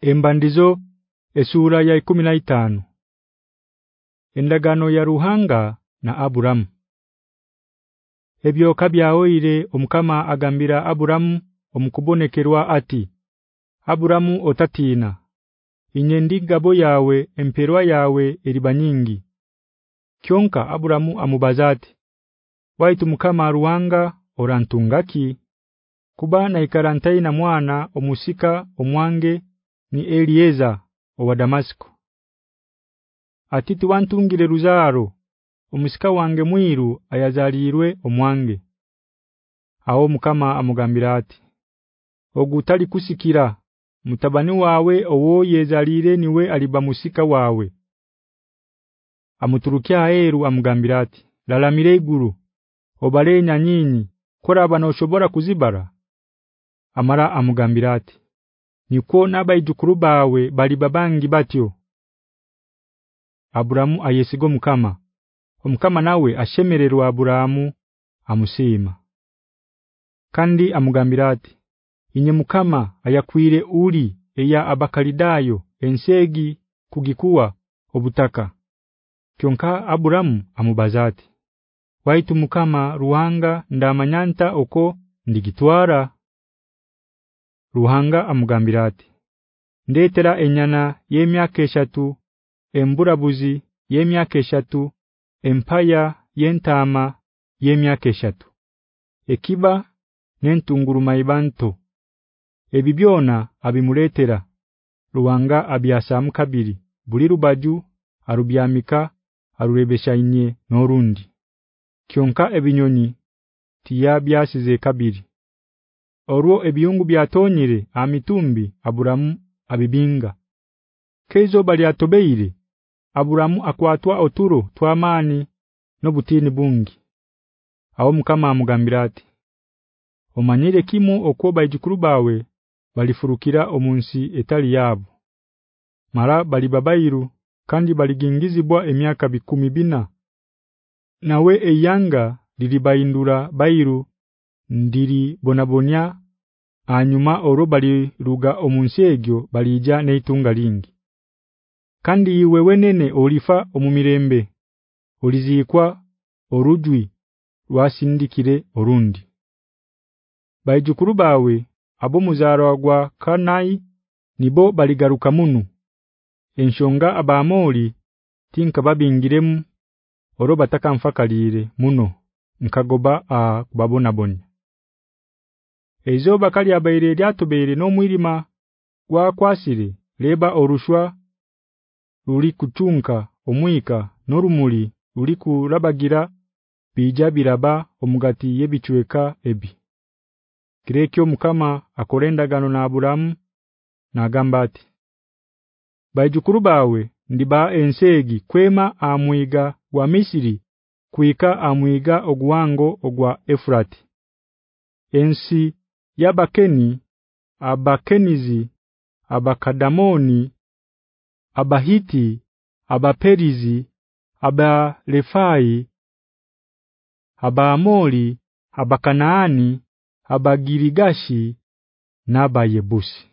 Embandizo esura ya 15 Endagano ya Ruhanga na Abraham Ebyo kabyaoire omukama agambira Abraham omukubonekerwa ati Abraham otatina inyendigabo yawe emperwa yawe eribanyingi Kyonka Abraham amubazati Waitu mukama Ruhanga orantungaki kubana ikarantai na mwana omusika omwange ni Elieza owa Damasco Atiti wantungire ruzaro omusika wange mwiru ayazalirwe omwange. Aho mukama amugambira ati Ogutali kusikira mutabani wawe owo yezalire niwe aliba musika wawe. Amuturukia aheru amugambira ati lalamire iguru obalenya nyinyi koraba noshobora kuzibara. Amara amugambira ati Niko nabayijukuru bawe bali babangi batyo. Abrahamu ayesigo mukama. Omukama nawe ashemererwa Abrahamu amusima kandi amugambira ati inye mukama ayakwire uli eya abakalidayo ensegi kugikuwa obutaka. Kyonka Abrahamu amubazati waitu mukama ruhanga ndamanyanta oko ndigitwara ruhanga amugambira ati ndetera enyana yemyaka eshatu emburabuzi yemyaka eshatu empaya yentama yemyaka eshatu ekiba nentunguru maibanto ebibyona abimuletera ruhanga abyasamu kabiri buli rubaju arubyamika arurebeshainye norundi. Kyonka ebinyonyi tiyabyasize kabiri orwo ebiyungu byatonyire amitumbi aburamu abibinga. Kezo bali atobeire Aburamu akwatwa oturo twamani nobutini bungi. Aho mukama amugambira ati Omanyire kimu okoba ijukuru bawe balifurukira omunsi etali yabo Mara bali babairu kandi baligingizibwa emyaka bikumi bina. Nawe eyanga lilibaindura bairu ndiri bonabonya anyuma orobali ruga omunsi egyo balija neitunga lingi. Kandi iwe wenene olifa omumirembe olizikwa orujwi rwasindikire orundi. Baijukuru bawe abo muzaro agwa kanai nibo baligaruka munu. Enshonga abamoli tinka babingiremu oroba takamfakalire muno nkagoba a kubabona boni Ezoba kali abaire lyatubere no mwirima gwa kwasire leba orushwa ruli kutunka omwika norumuli ruli kurabagira bija biraba omugati yebichweka ebi. Kirekyo mukama akorendagano na Aburamu na gambati bawe ndiba ensegi kwema amwiga wa Misiri kuika amwiga ogwango ogwa Efrati ensi yabakeni abakenizi abakadamoni abahiti abaperizi abalefai abaamoli abakanaani abagirigashi nabayebusi